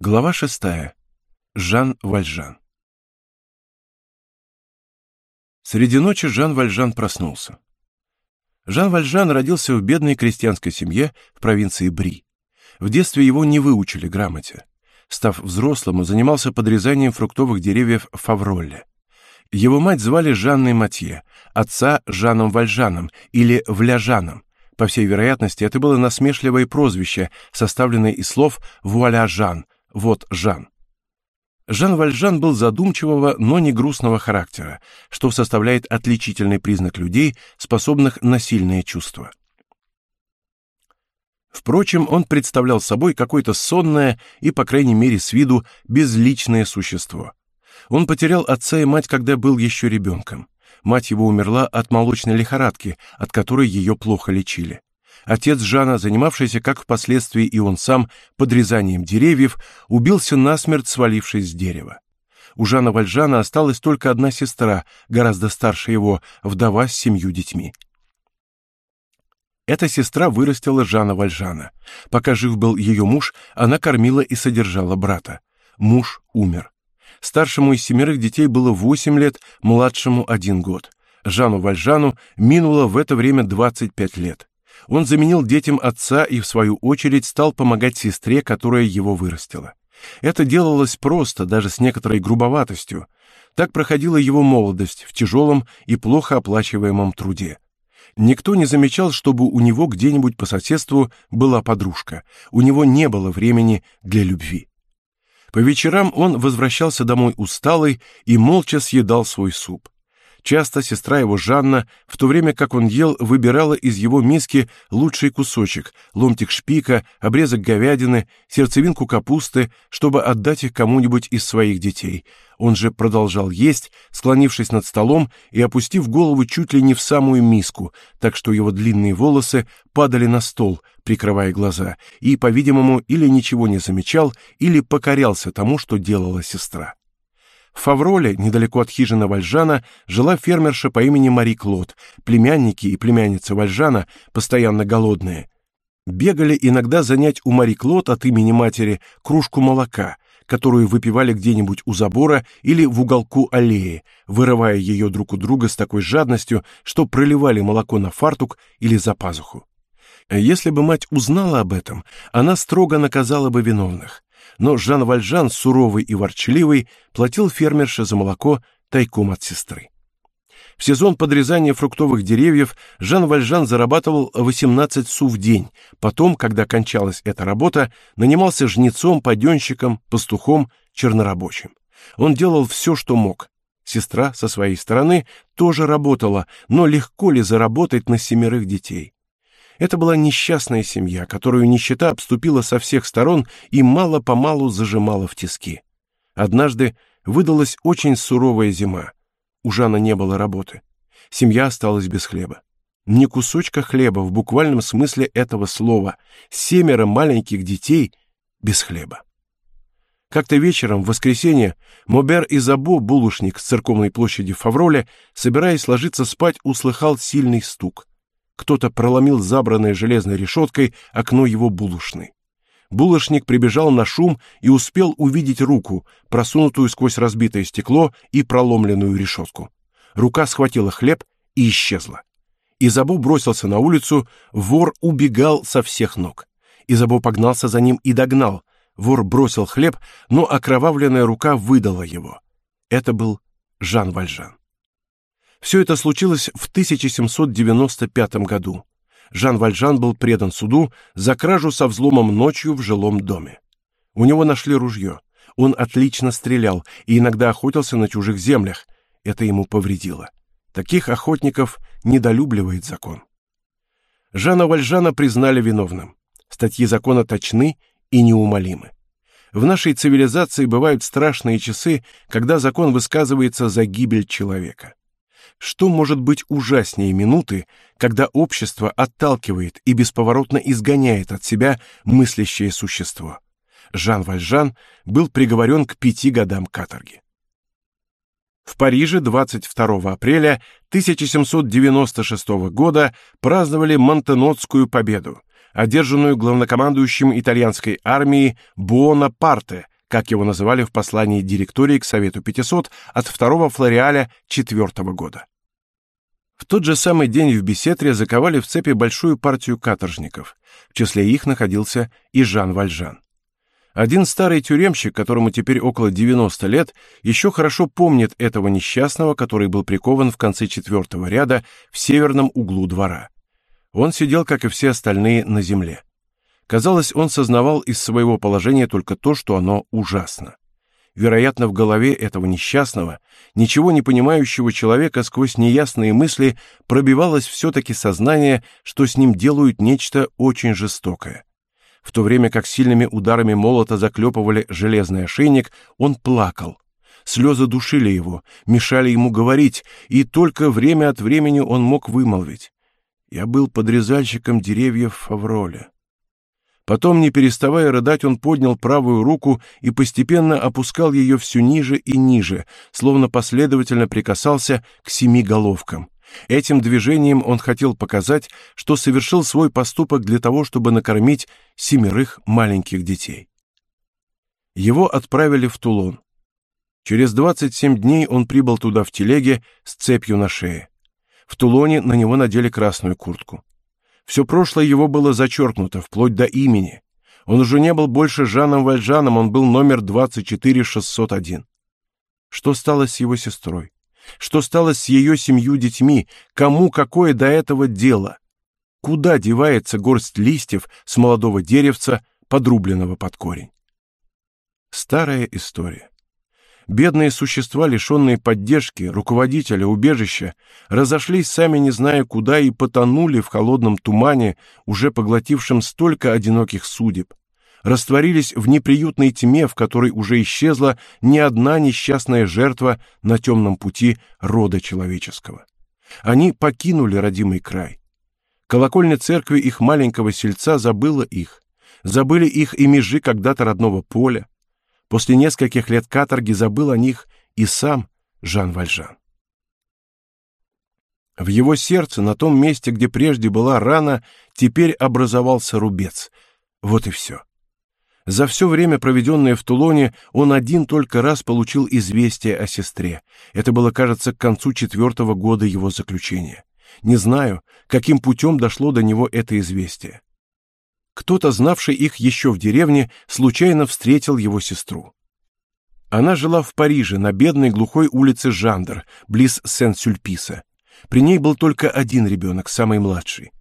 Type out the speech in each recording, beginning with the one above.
Глава шестая. Жан Вальжан. Среди ночи Жан Вальжан проснулся. Жан Вальжан родился в бедной крестьянской семье в провинции Бри. В детстве его не выучили грамоте. Став взрослым, он занимался подрезанием фруктовых деревьев в Фавролле. Его мать звали Жанной Матье, отца Жаном Вальжаном или Вляжаном. По всей вероятности, это было насмешливое прозвище, составленное из слов «вуаля Жан», вот Жан. Жан Вальжан был задумчивого, но не грустного характера, что составляет отличительный признак людей, способных на сильные чувства. Впрочем, он представлял собой какое-то сонное и, по крайней мере, с виду безличное существо. Он потерял отца и мать, когда был еще ребенком. Мать его умерла от молочной лихорадки, от которой ее плохо лечили. Отец Жана, занимавшийся, как впоследствии и он сам, подрезанием деревьев, убился насмерть, свалившись с дерева. У Жана Вальжана осталась только одна сестра, гораздо старше его, вдова с семью детьми. Эта сестра вырастила Жана Вальжана. Пока жив был ее муж, она кормила и содержала брата. Муж умер. Старшему из семерых детей было восемь лет, младшему один год. Жану Вальжану минуло в это время 25 лет. Он заменил детям отца и, в свою очередь, стал помогать сестре, которая его вырастила. Это делалось просто, даже с некоторой грубоватостью. Так проходила его молодость в тяжелом и плохо оплачиваемом труде. Никто не замечал, чтобы у него где-нибудь по соседству была подружка. У него не было времени для любви. По вечерам он возвращался домой усталый и молча съедал свой суп. Часто сестра его Жанна, в то время как он ел, выбирала из его миски лучший кусочек, ломтик шпика, обрезок говядины, сердцевинку капусты, чтобы отдать их кому-нибудь из своих детей. Он же продолжал есть, склонившись над столом и опустив голову чуть ли не в самую миску, так что его длинные волосы падали на стол, прикрывая глаза, и, по-видимому, или ничего не замечал, или покорялся тому, что делала сестра. В Фавроле, недалеко от хижины Вальжана, жила фермерша по имени Мари Клод. Племянники и племянница Вальжана, постоянно голодные, бегали иногда занять у Мари Клод от имени матери кружку молока, которую выпивали где-нибудь у забора или в уголку аллеи, вырывая ее друг у друга с такой жадностью, что проливали молоко на фартук или за пазуху. Если бы мать узнала об этом, она строго наказала бы виновных но Жан Вальжан, суровый и ворчливый, платил фермерше за молоко тайком от сестры. В сезон подрезания фруктовых деревьев Жан Вальжан зарабатывал 18 су в день. Потом, когда кончалась эта работа, нанимался жнецом, паденщиком, пастухом, чернорабочим. Он делал все, что мог. Сестра со своей стороны тоже работала, но легко ли заработать на семерых детей? Это была несчастная семья, которую нищета обступила со всех сторон и мало-помалу зажимала в тиски. Однажды выдалась очень суровая зима. У Жана не было работы. Семья осталась без хлеба. Ни кусочка хлеба в буквальном смысле этого слова. Семеро маленьких детей без хлеба. Как-то вечером, в воскресенье, Мобер Изабо, булочник с церковной площади в Фавроле, собираясь ложиться спать, услыхал сильный стук. Кто-то проломил забранной железной решеткой окно его булочной. Булочник прибежал на шум и успел увидеть руку, просунутую сквозь разбитое стекло и проломленную решетку. Рука схватила хлеб и исчезла. Изабо бросился на улицу, вор убегал со всех ног. Изабо погнался за ним и догнал. Вор бросил хлеб, но окровавленная рука выдала его. Это был Жан Вальжан. Все это случилось в 1795 году. Жан Вальжан был предан суду за кражу со взломом ночью в жилом доме. У него нашли ружье. Он отлично стрелял и иногда охотился на чужих землях. Это ему повредило. Таких охотников недолюбливает закон. Жана Вальжана признали виновным. Статьи закона точны и неумолимы. В нашей цивилизации бывают страшные часы, когда закон высказывается за гибель человека. Что может быть ужаснее минуты, когда общество отталкивает и бесповоротно изгоняет от себя мыслящее существо? Жан Вальжан был приговорен к пяти годам каторги. В Париже 22 апреля 1796 года праздновали Монтенотскую победу. одержанную главнокомандующим итальянской армии Буонапарте, как его называли в послании директории к Совету 500 от 2 флориаля 4 года. В тот же самый день в Бесетре заковали в цепи большую партию каторжников. В числе их находился и Жан Вальжан. Один старый тюремщик, которому теперь около 90 лет, еще хорошо помнит этого несчастного, который был прикован в конце четвертого ряда в северном углу двора. Он сидел, как и все остальные, на земле. Казалось, он сознавал из своего положения только то, что оно ужасно. Вероятно, в голове этого несчастного, ничего не понимающего человека сквозь неясные мысли пробивалось все-таки сознание, что с ним делают нечто очень жестокое. В то время как сильными ударами молота заклепывали железный ошейник, он плакал. Слезы душили его, мешали ему говорить, и только время от времени он мог вымолвить. «Я был подрезальщиком деревьев в Фавроле». Потом, не переставая рыдать, он поднял правую руку и постепенно опускал ее все ниже и ниже, словно последовательно прикасался к семи головкам. Этим движением он хотел показать, что совершил свой поступок для того, чтобы накормить семерых маленьких детей. Его отправили в Тулон. Через 27 дней он прибыл туда в телеге с цепью на шее. В Тулоне на него надели красную куртку. Все прошлое его было зачеркнуто, вплоть до имени. Он уже не был больше Жаном Вальжаном, он был номер 24601. Что стало с его сестрой? Что стало с ее семью детьми? Кому какое до этого дело? Куда девается горсть листьев с молодого деревца, подрубленного под корень? Старая история. Бедные существа, лишенные поддержки, руководителя, убежища, разошлись сами не зная куда и потонули в холодном тумане, уже поглотившем столько одиноких судеб. Растворились в неприютной тьме, в которой уже исчезла ни одна несчастная жертва на темном пути рода человеческого. Они покинули родимый край. Колокольня церкви их маленького сельца забыла их. Забыли их и межи когда-то родного поля После нескольких лет каторги забыл о них и сам Жан Вальжан. В его сердце, на том месте, где прежде была рана, теперь образовался рубец. Вот и все. За все время, проведенное в Тулоне, он один только раз получил известие о сестре. Это было, кажется, к концу четвертого года его заключения. Не знаю, каким путем дошло до него это известие. Кто-то, знавший их еще в деревне, случайно встретил его сестру. Она жила в Париже, на бедной глухой улице Жандер, близ Сен-Сюльписа. При ней был только один ребенок, самый младший.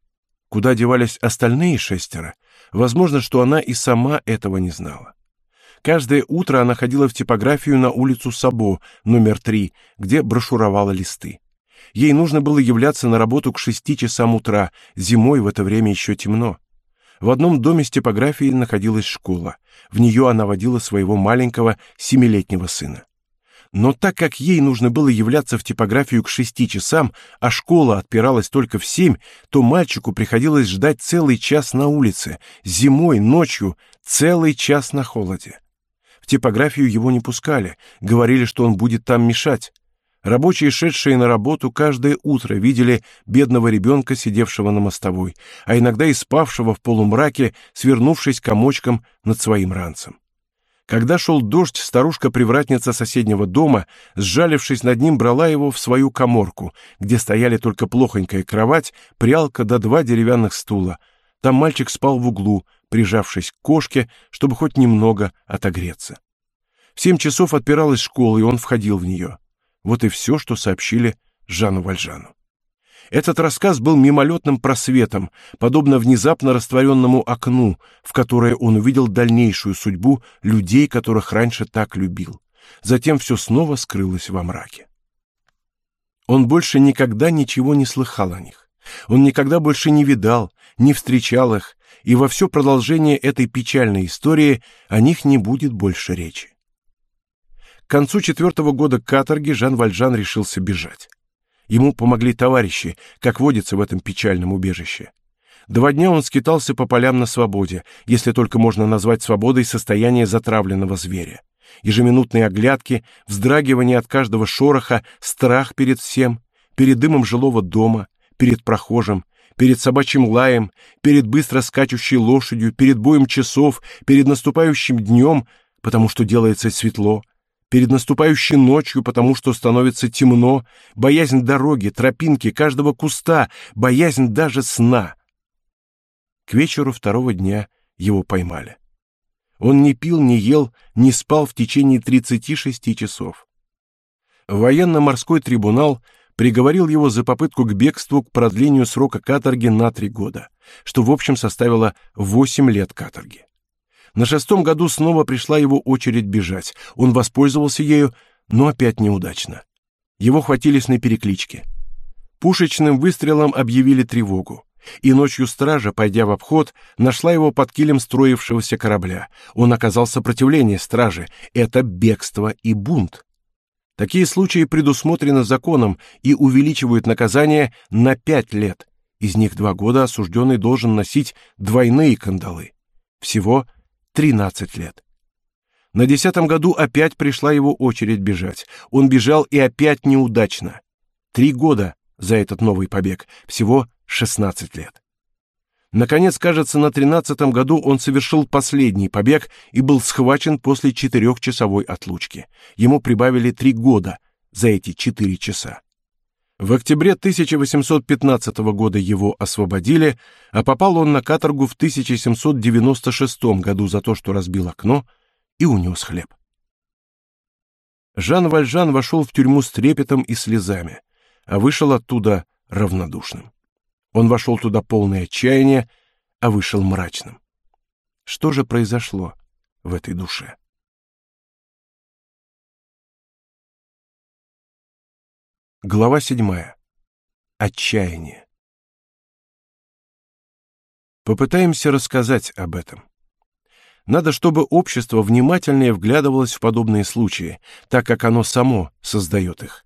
Куда девались остальные шестеро? Возможно, что она и сама этого не знала. Каждое утро она ходила в типографию на улицу Сабо, номер 3, где брошюровала листы. Ей нужно было являться на работу к шести часам утра, зимой в это время еще темно. В одном доме с типографией находилась школа. В нее она водила своего маленького семилетнего сына. Но так как ей нужно было являться в типографию к шести часам, а школа отпиралась только в семь, то мальчику приходилось ждать целый час на улице, зимой, ночью, целый час на холоде. В типографию его не пускали, говорили, что он будет там мешать. Рабочие, шедшие на работу, каждое утро видели бедного ребенка, сидевшего на мостовой, а иногда и спавшего в полумраке, свернувшись комочком над своим ранцем. Когда шел дождь, старушка-привратница соседнего дома, сжалившись над ним, брала его в свою коморку, где стояли только плохонькая кровать, прялка да два деревянных стула. Там мальчик спал в углу, прижавшись к кошке, чтобы хоть немного отогреться. В семь часов отпиралась школа, и он входил в нее. Вот и все, что сообщили Жану Вальжану. Этот рассказ был мимолетным просветом, подобно внезапно растворенному окну, в которое он увидел дальнейшую судьбу людей, которых раньше так любил. Затем все снова скрылось во мраке. Он больше никогда ничего не слыхал о них. Он никогда больше не видал, не встречал их, и во все продолжение этой печальной истории о них не будет больше речи. К концу четвертого года каторги Жан Вальжан решился бежать. Ему помогли товарищи, как водится в этом печальном убежище. Два дня он скитался по полям на свободе, если только можно назвать свободой состояние затравленного зверя. Ежеминутные оглядки, вздрагивание от каждого шороха, страх перед всем, перед дымом жилого дома, перед прохожим, перед собачьим лаем, перед быстро скачущей лошадью, перед боем часов, перед наступающим днем, потому что делается светло, перед наступающей ночью, потому что становится темно, боязнь дороги, тропинки, каждого куста, боязнь даже сна. К вечеру второго дня его поймали. Он не пил, не ел, не спал в течение 36 часов. Военно-морской трибунал приговорил его за попытку к бегству к продлению срока каторги на три года, что в общем составило восемь лет каторги. На шестом году снова пришла его очередь бежать. Он воспользовался ею, но опять неудачно. Его хватились на перекличке. Пушечным выстрелом объявили тревогу. И ночью стража, пойдя в обход, нашла его под килем строившегося корабля. Он оказал сопротивление страже. Это бегство и бунт. Такие случаи предусмотрены законом и увеличивают наказание на пять лет. Из них два года осужденный должен носить двойные кандалы. Всего 13 лет. На десятом году опять пришла его очередь бежать. Он бежал и опять неудачно. Три года за этот новый побег, всего 16 лет. Наконец, кажется, на тринадцатом году он совершил последний побег и был схвачен после четырехчасовой отлучки. Ему прибавили три года за эти четыре часа. В октябре 1815 года его освободили, а попал он на каторгу в 1796 году за то, что разбил окно и унес хлеб. Жан Вальжан вошел в тюрьму с трепетом и слезами, а вышел оттуда равнодушным. Он вошел туда полный отчаяния, а вышел мрачным. Что же произошло в этой душе? Глава седьмая. Отчаяние. Попытаемся рассказать об этом. Надо, чтобы общество внимательнее вглядывалось в подобные случаи, так как оно само создает их.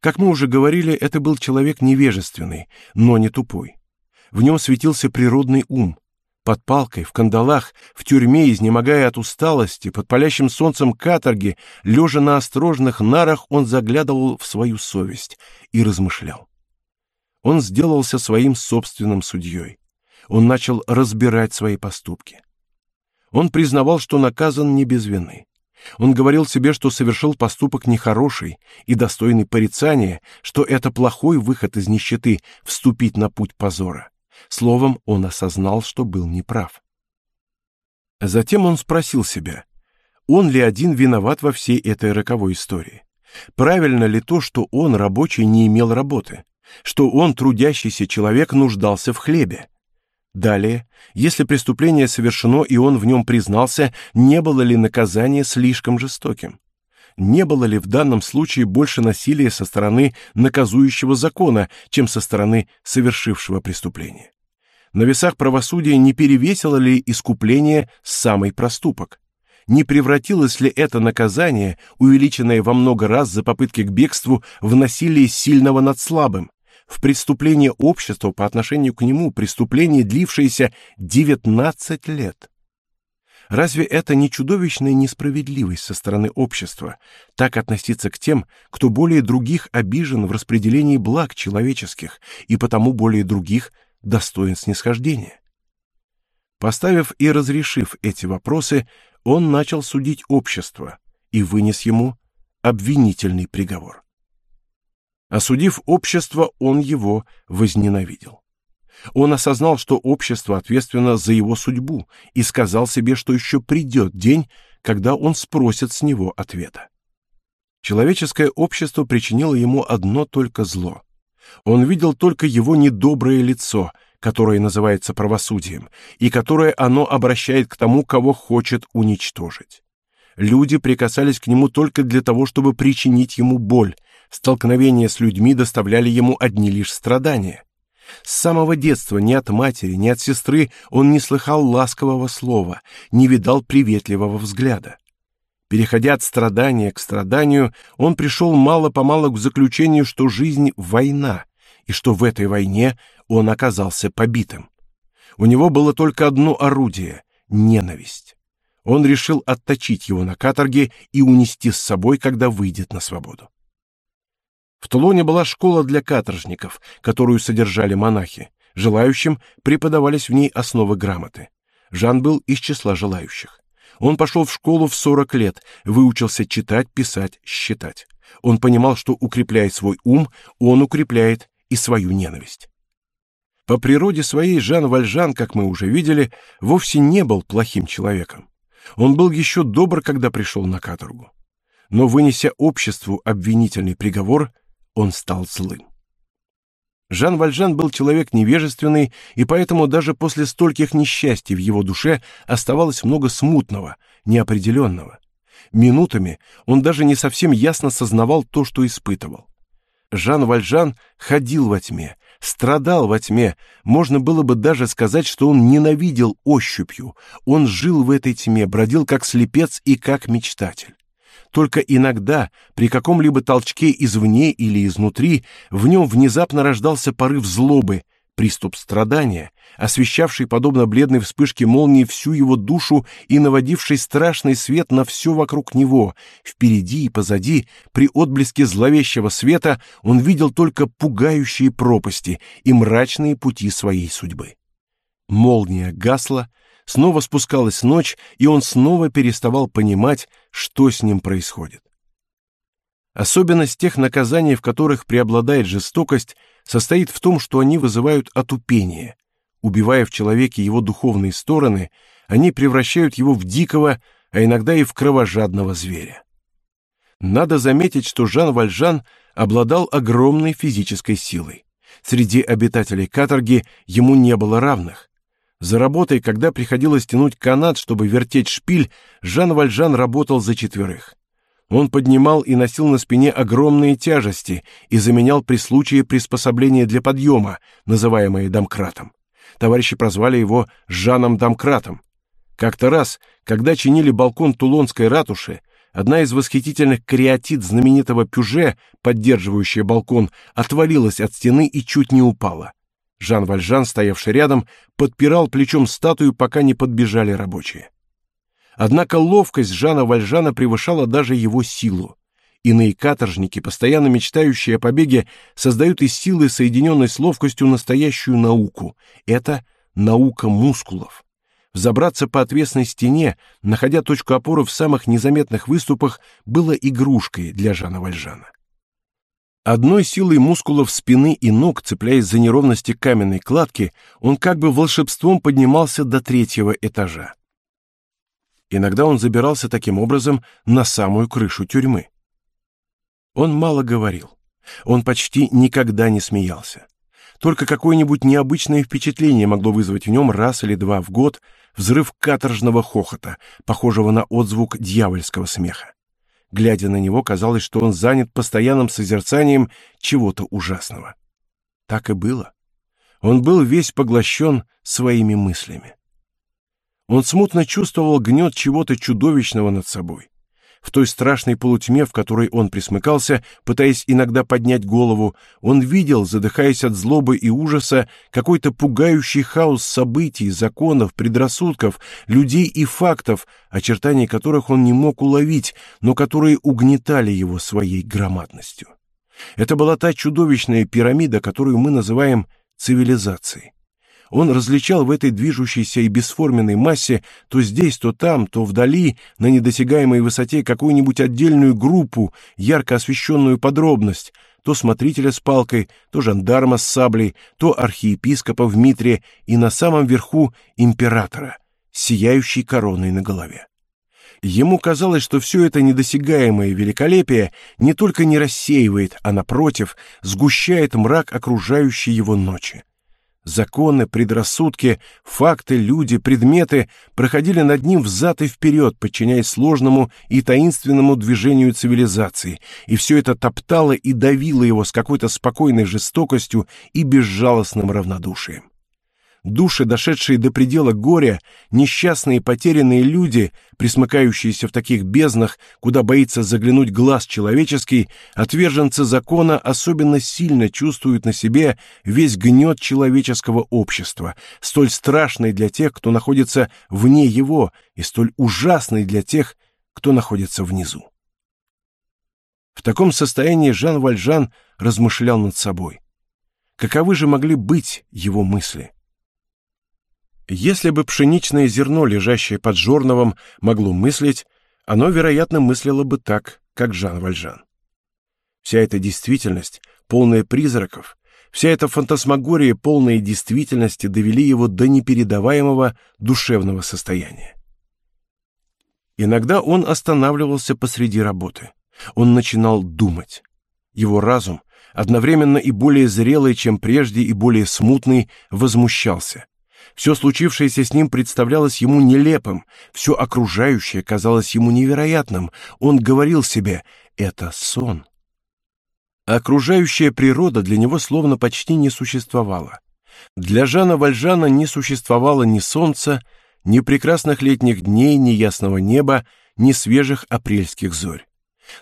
Как мы уже говорили, это был человек невежественный, но не тупой. В нем светился природный ум. Под палкой, в кандалах, в тюрьме, изнемогая от усталости, под палящим солнцем каторги, лежа на острожных нарах, он заглядывал в свою совесть и размышлял. Он сделался своим собственным судьей. Он начал разбирать свои поступки. Он признавал, что наказан не без вины. Он говорил себе, что совершил поступок нехороший и достойный порицания, что это плохой выход из нищеты вступить на путь позора. Словом, он осознал, что был неправ. Затем он спросил себя, он ли один виноват во всей этой роковой истории? Правильно ли то, что он, рабочий, не имел работы? Что он, трудящийся человек, нуждался в хлебе? Далее, если преступление совершено и он в нем признался, не было ли наказание слишком жестоким? Не было ли в данном случае больше насилия со стороны наказующего закона, чем со стороны совершившего преступление? На весах правосудия не перевесило ли искупление самый проступок? Не превратилось ли это наказание, увеличенное во много раз за попытки к бегству, в насилие сильного над слабым? в преступление общества по отношению к нему, преступление, длившееся 19 лет. Разве это не чудовищная несправедливость со стороны общества, так относиться к тем, кто более других обижен в распределении благ человеческих и потому более других достоин снисхождения? Поставив и разрешив эти вопросы, он начал судить общество и вынес ему обвинительный приговор. Осудив общество, он его возненавидел. Он осознал, что общество ответственно за его судьбу, и сказал себе, что еще придет день, когда он спросит с него ответа. Человеческое общество причинило ему одно только зло. Он видел только его недоброе лицо, которое называется правосудием, и которое оно обращает к тому, кого хочет уничтожить. Люди прикасались к нему только для того, чтобы причинить ему боль, Столкновения с людьми доставляли ему одни лишь страдания. С самого детства ни от матери, ни от сестры он не слыхал ласкового слова, не видал приветливого взгляда. Переходя от страдания к страданию, он пришел мало-помалу к заключению, что жизнь — война, и что в этой войне он оказался побитым. У него было только одно орудие — ненависть. Он решил отточить его на каторге и унести с собой, когда выйдет на свободу. В Тулоне была школа для каторжников, которую содержали монахи. Желающим преподавались в ней основы грамоты. Жан был из числа желающих. Он пошел в школу в 40 лет, выучился читать, писать, считать. Он понимал, что укрепляет свой ум, он укрепляет и свою ненависть. По природе своей Жан Вальжан, как мы уже видели, вовсе не был плохим человеком. Он был еще добр, когда пришел на каторгу. Но, вынеся обществу обвинительный приговор, он стал злым. Жан Вальжан был человек невежественный, и поэтому даже после стольких несчастий в его душе оставалось много смутного, неопределенного. Минутами он даже не совсем ясно сознавал то, что испытывал. Жан Вальжан ходил во тьме, страдал во тьме. Можно было бы даже сказать, что он ненавидел ощупью. Он жил в этой тьме, бродил как слепец и как мечтатель. Только иногда, при каком-либо толчке извне или изнутри, в нем внезапно рождался порыв злобы, приступ страдания, освещавший, подобно бледной вспышке молнии, всю его душу и наводивший страшный свет на все вокруг него. Впереди и позади, при отблеске зловещего света, он видел только пугающие пропасти и мрачные пути своей судьбы. Молния гасла, снова спускалась ночь, и он снова переставал понимать, что с ним происходит. Особенность тех наказаний, в которых преобладает жестокость, состоит в том, что они вызывают отупение. Убивая в человеке его духовные стороны, они превращают его в дикого, а иногда и в кровожадного зверя. Надо заметить, что Жан Вальжан обладал огромной физической силой. Среди обитателей каторги ему не было равных. За работой, когда приходилось тянуть канат, чтобы вертеть шпиль, Жан Вальжан работал за четверых. Он поднимал и носил на спине огромные тяжести и заменял при случае приспособления для подъема, называемые домкратом. Товарищи прозвали его Жаном Домкратом. Как-то раз, когда чинили балкон Тулонской ратуши, одна из восхитительных кариатид знаменитого Пюже, поддерживающая балкон, отвалилась от стены и чуть не упала. Жан Вальжан, стоявший рядом, подпирал плечом статую, пока не подбежали рабочие. Однако ловкость Жана Вальжана превышала даже его силу. Иные каторжники, постоянно мечтающие о побеге, создают из силы, соединенной с ловкостью, настоящую науку. Это наука мускулов. Взобраться по отвесной стене, находя точку опоры в самых незаметных выступах, было игрушкой для Жана Вальжана. Одной силой мускулов спины и ног, цепляясь за неровности каменной кладки, он как бы волшебством поднимался до третьего этажа. Иногда он забирался таким образом на самую крышу тюрьмы. Он мало говорил. Он почти никогда не смеялся. Только какое-нибудь необычное впечатление могло вызвать в нем раз или два в год взрыв каторжного хохота, похожего на отзвук дьявольского смеха. Глядя на него, казалось, что он занят постоянным созерцанием чего-то ужасного. Так и было. Он был весь поглощен своими мыслями. Он смутно чувствовал гнет чего-то чудовищного над собой в той страшной полутьме, в которой он присмыкался, пытаясь иногда поднять голову, он видел, задыхаясь от злобы и ужаса, какой-то пугающий хаос событий, законов, предрассудков, людей и фактов, очертания которых он не мог уловить, но которые угнетали его своей громадностью. Это была та чудовищная пирамида, которую мы называем цивилизацией. Он различал в этой движущейся и бесформенной массе то здесь, то там, то вдали, на недосягаемой высоте какую-нибудь отдельную группу, ярко освещенную подробность, то смотрителя с палкой, то жандарма с саблей, то архиепископа в митре и на самом верху императора, сияющей короной на голове. Ему казалось, что все это недосягаемое великолепие не только не рассеивает, а напротив, сгущает мрак окружающей его ночи. Законы, предрассудки, факты, люди, предметы проходили над ним взад и вперед, подчиняясь сложному и таинственному движению цивилизации, и все это топтало и давило его с какой-то спокойной жестокостью и безжалостным равнодушием. Души, дошедшие до предела горя, несчастные потерянные люди, присмыкающиеся в таких безднах, куда боится заглянуть глаз человеческий, отверженцы закона особенно сильно чувствуют на себе весь гнет человеческого общества, столь страшный для тех, кто находится вне его, и столь ужасный для тех, кто находится внизу. В таком состоянии Жан Вальжан размышлял над собой. Каковы же могли быть его мысли? Если бы пшеничное зерно, лежащее под жорновом, могло мыслить, оно, вероятно, мыслило бы так, как Жан Вальжан. Вся эта действительность, полная призраков, вся эта фантасмагория, полная действительности, довели его до непередаваемого душевного состояния. Иногда он останавливался посреди работы. Он начинал думать. Его разум, одновременно и более зрелый, чем прежде, и более смутный, возмущался. Все случившееся с ним представлялось ему нелепым, все окружающее казалось ему невероятным. Он говорил себе «это сон». Окружающая природа для него словно почти не существовала. Для Жана Вальжана не существовало ни солнца, ни прекрасных летних дней, ни ясного неба, ни свежих апрельских зорь.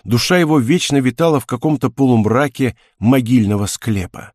Душа его вечно витала в каком-то полумраке могильного склепа.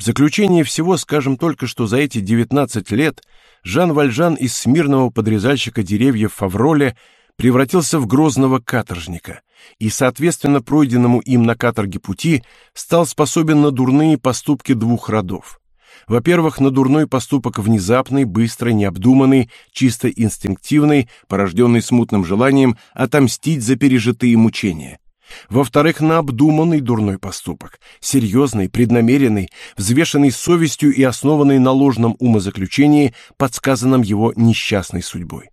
В заключение всего скажем только, что за эти 19 лет Жан Вальжан из смирного подрезальщика деревьев Фавроле превратился в грозного каторжника и, соответственно пройденному им на каторге пути, стал способен на дурные поступки двух родов. Во-первых, на дурной поступок внезапный, быстрый, необдуманный, чисто инстинктивный, порожденный смутным желанием отомстить за пережитые мучения – во-вторых, на обдуманный дурной поступок, серьезный, преднамеренный, взвешенный совестью и основанный на ложном умозаключении, подсказанном его несчастной судьбой.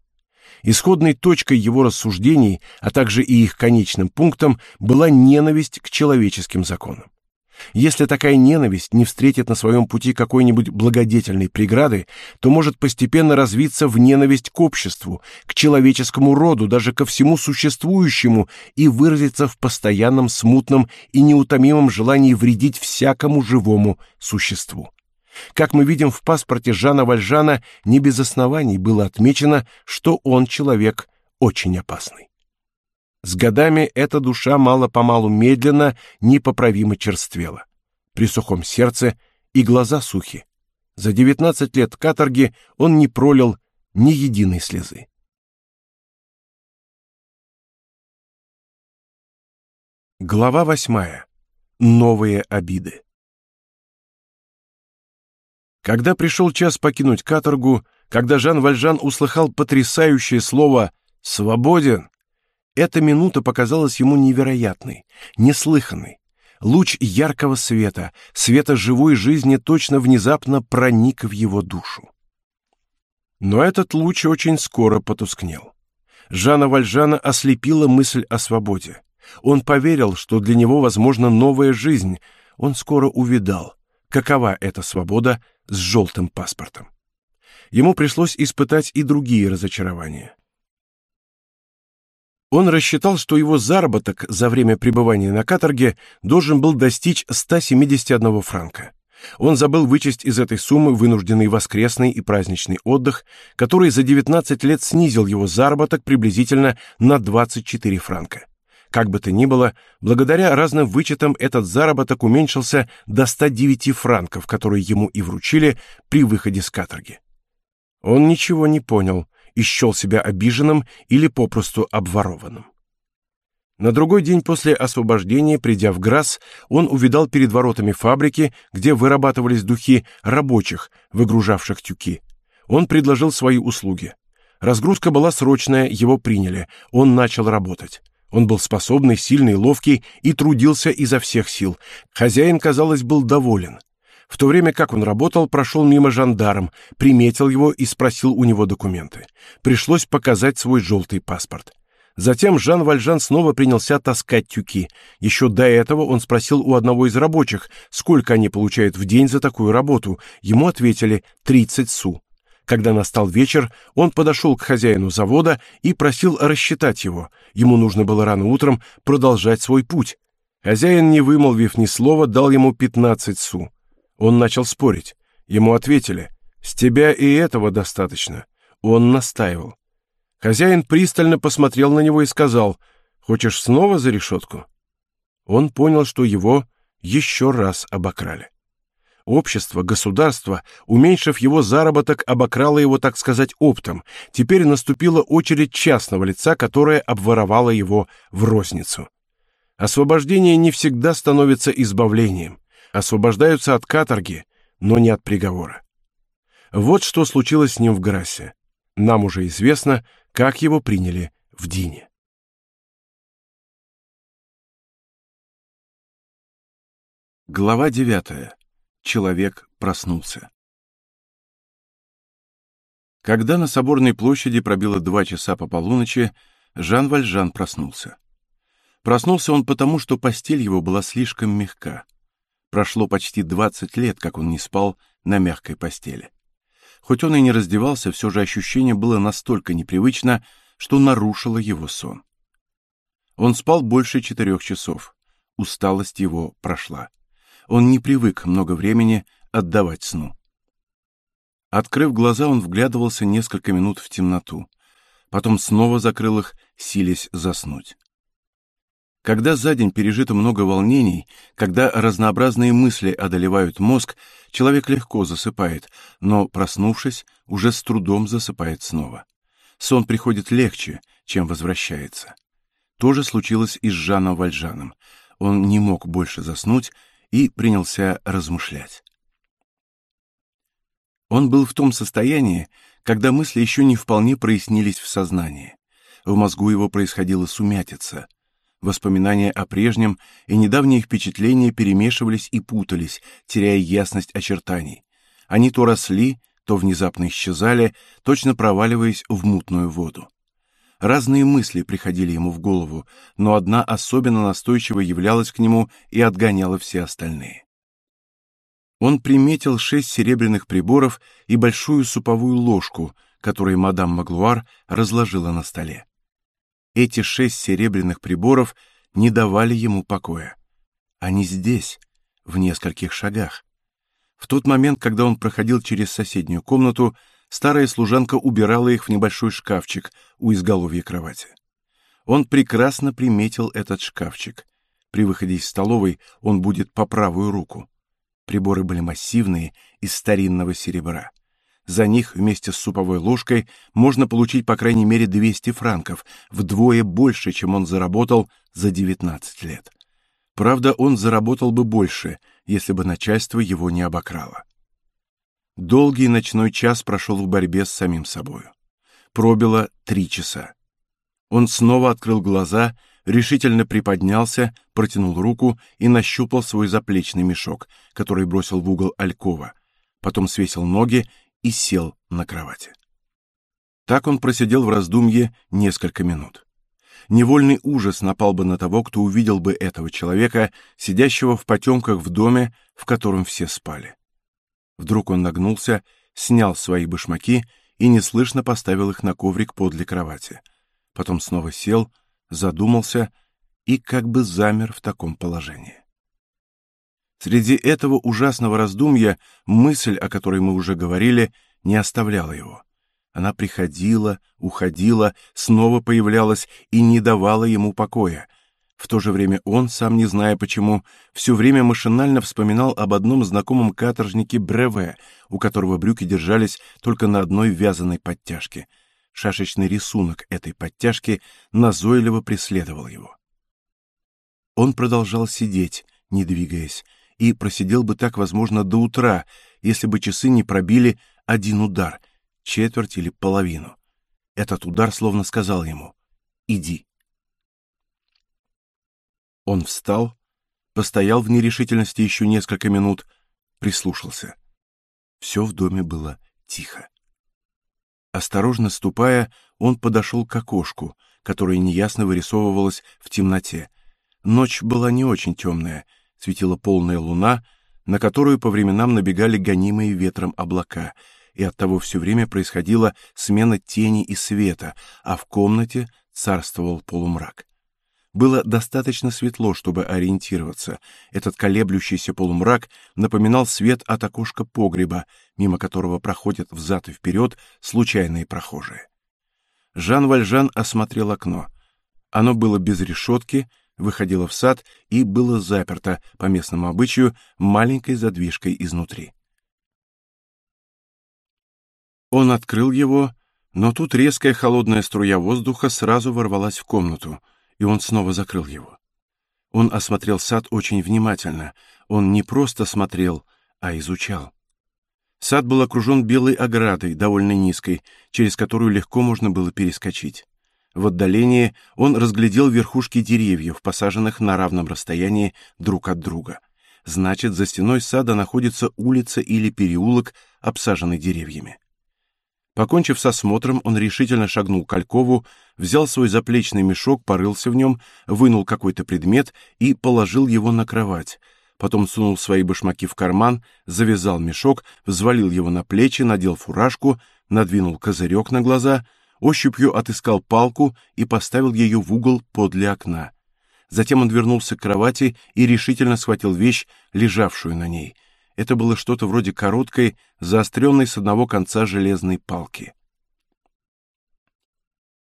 Исходной точкой его рассуждений, а также и их конечным пунктом была ненависть к человеческим законам. Если такая ненависть не встретит на своем пути какой-нибудь благодетельной преграды, то может постепенно развиться в ненависть к обществу, к человеческому роду, даже ко всему существующему и выразиться в постоянном смутном и неутомимом желании вредить всякому живому существу. Как мы видим в паспорте Жана Вальжана, не без оснований было отмечено, что он человек очень опасный. С годами эта душа мало-помалу медленно, непоправимо черствела. При сухом сердце и глаза сухи. За девятнадцать лет каторги он не пролил ни единой слезы. Глава восьмая. Новые обиды. Когда пришел час покинуть каторгу, когда Жан Вальжан услыхал потрясающее слово «свободен», эта минута показалась ему невероятной, неслыханной. Луч яркого света, света живой жизни точно внезапно проник в его душу. Но этот луч очень скоро потускнел. Жана Вальжана ослепила мысль о свободе. Он поверил, что для него возможна новая жизнь. Он скоро увидал, какова эта свобода с желтым паспортом. Ему пришлось испытать и другие разочарования. Он рассчитал, что его заработок за время пребывания на каторге должен был достичь 171 франка. Он забыл вычесть из этой суммы вынужденный воскресный и праздничный отдых, который за 19 лет снизил его заработок приблизительно на 24 франка. Как бы то ни было, благодаря разным вычетам этот заработок уменьшился до 109 франков, которые ему и вручили при выходе с каторги. Он ничего не понял, и счел себя обиженным или попросту обворованным. На другой день после освобождения, придя в Грасс, он увидал перед воротами фабрики, где вырабатывались духи, рабочих, выгружавших тюки. Он предложил свои услуги. Разгрузка была срочная, его приняли. Он начал работать. Он был способный, сильный, ловкий и трудился изо всех сил. Хозяин, казалось, был доволен. В то время как он работал, прошел мимо жандарм, приметил его и спросил у него документы. Пришлось показать свой желтый паспорт. Затем Жан Вальжан снова принялся таскать тюки. Еще до этого он спросил у одного из рабочих, сколько они получают в день за такую работу. Ему ответили «30 су». Когда настал вечер, он подошел к хозяину завода и просил рассчитать его. Ему нужно было рано утром продолжать свой путь. Хозяин, не вымолвив ни слова, дал ему 15 су. Он начал спорить. Ему ответили, «С тебя и этого достаточно». Он настаивал. Хозяин пристально посмотрел на него и сказал, «Хочешь снова за решетку?» Он понял, что его еще раз обокрали. Общество, государство, уменьшив его заработок, обокрало его, так сказать, оптом. Теперь наступила очередь частного лица, которое обворовало его в розницу. Освобождение не всегда становится избавлением. Освобождаются от каторги, но не от приговора. Вот что случилось с ним в Грассе. Нам уже известно, как его приняли в Дине. Глава девятая. Человек проснулся. Когда на Соборной площади пробило два часа по полуночи, Жан Вальжан проснулся. Проснулся он потому, что постель его была слишком мягка. Прошло почти двадцать лет, как он не спал на мягкой постели. Хоть он и не раздевался, все же ощущение было настолько непривычно, что нарушило его сон. Он спал больше четырех часов. Усталость его прошла. Он не привык много времени отдавать сну. Открыв глаза, он вглядывался несколько минут в темноту. Потом снова закрыл их, силясь заснуть. Когда за день пережито много волнений, когда разнообразные мысли одолевают мозг, человек легко засыпает, но, проснувшись, уже с трудом засыпает снова. Сон приходит легче, чем возвращается. То же случилось и с Жаном Вальжаном. Он не мог больше заснуть и принялся размышлять. Он был в том состоянии, когда мысли еще не вполне прояснились в сознании. В мозгу его происходила сумятица. Воспоминания о прежнем и недавние впечатления перемешивались и путались, теряя ясность очертаний. Они то росли, то внезапно исчезали, точно проваливаясь в мутную воду. Разные мысли приходили ему в голову, но одна особенно настойчиво являлась к нему и отгоняла все остальные. Он приметил шесть серебряных приборов и большую суповую ложку, которую мадам Маглуар разложила на столе. Эти шесть серебряных приборов не давали ему покоя. Они здесь, в нескольких шагах. В тот момент, когда он проходил через соседнюю комнату, старая служанка убирала их в небольшой шкафчик у изголовья кровати. Он прекрасно приметил этот шкафчик. При выходе из столовой он будет по правую руку. Приборы были массивные, из старинного серебра. За них вместе с суповой ложкой можно получить по крайней мере 200 франков, вдвое больше, чем он заработал за 19 лет. Правда, он заработал бы больше, если бы начальство его не обокрало. Долгий ночной час прошел в борьбе с самим собою. Пробило три часа. Он снова открыл глаза, решительно приподнялся, протянул руку и нащупал свой заплечный мешок, который бросил в угол алькова. Потом свесил ноги и сел на кровати. Так он просидел в раздумье несколько минут. Невольный ужас напал бы на того, кто увидел бы этого человека, сидящего в потемках в доме, в котором все спали. Вдруг он нагнулся, снял свои башмаки и неслышно поставил их на коврик подле кровати. Потом снова сел, задумался и как бы замер в таком положении. Среди этого ужасного раздумья мысль, о которой мы уже говорили, не оставляла его. Она приходила, уходила, снова появлялась и не давала ему покоя, в то же время он, сам не зная почему, все время машинально вспоминал об одном знакомом каторжнике Бреве, у которого брюки держались только на одной вязаной подтяжке. Шашечный рисунок этой подтяжки назойливо преследовал его. Он продолжал сидеть, не двигаясь, и просидел бы так, возможно, до утра, если бы часы не пробили один удар, четверть или половину. Этот удар словно сказал ему «Иди». Он встал, постоял в нерешительности еще несколько минут, прислушался. Все в доме было тихо. Осторожно ступая, он подошел к окошку, которое неясно вырисовывалось в темноте. Ночь была не очень темная, светила полная луна, на которую по временам набегали гонимые ветром облака, и оттого все время происходила смена тени и света, а в комнате царствовал полумрак. Было достаточно светло, чтобы ориентироваться. Этот колеблющийся полумрак напоминал свет от окошка погреба, мимо которого проходят взад и вперед случайные прохожие. Жан Вальжан осмотрел окно. Оно было без решетки, выходило в сад и было заперто, по местному обычаю, маленькой задвижкой изнутри. Он открыл его, но тут резкая холодная струя воздуха сразу ворвалась в комнату — и он снова закрыл его. Он осмотрел сад очень внимательно. Он не просто смотрел, а изучал. Сад был окружен белой оградой, довольно низкой, через которую легко можно было перескочить. В отдалении он разглядел верхушки деревьев, посаженных на равном расстоянии друг от друга. Значит, за стеной сада находится улица или переулок, обсаженный деревьями. Покончив с осмотром, он решительно шагнул к Алькову, взял свой заплечный мешок, порылся в нем, вынул какой-то предмет и положил его на кровать. Потом сунул свои башмаки в карман, завязал мешок, взвалил его на плечи, надел фуражку, надвинул козырек на глаза, ощупью отыскал палку и поставил ее в угол подле окна. Затем он вернулся к кровати и решительно схватил вещь, лежавшую на ней — это было что-то вроде короткой, заостренной с одного конца железной палки.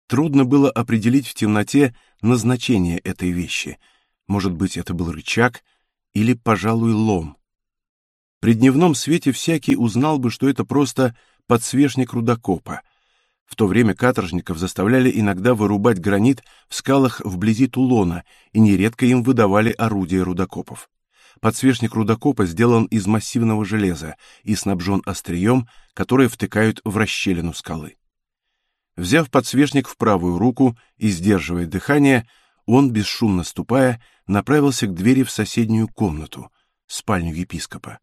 Трудно было определить в темноте назначение этой вещи. Может быть, это был рычаг или, пожалуй, лом. При дневном свете всякий узнал бы, что это просто подсвечник рудокопа. В то время каторжников заставляли иногда вырубать гранит в скалах вблизи Тулона, и нередко им выдавали орудия рудокопов. Подсвечник рудокопа сделан из массивного железа и снабжен острием, которое втыкают в расщелину скалы. Взяв подсвечник в правую руку и сдерживая дыхание, он, бесшумно ступая, направился к двери в соседнюю комнату, спальню епископа.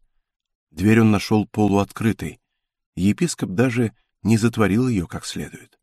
Дверь он нашел полуоткрытой. Епископ даже не затворил ее как следует.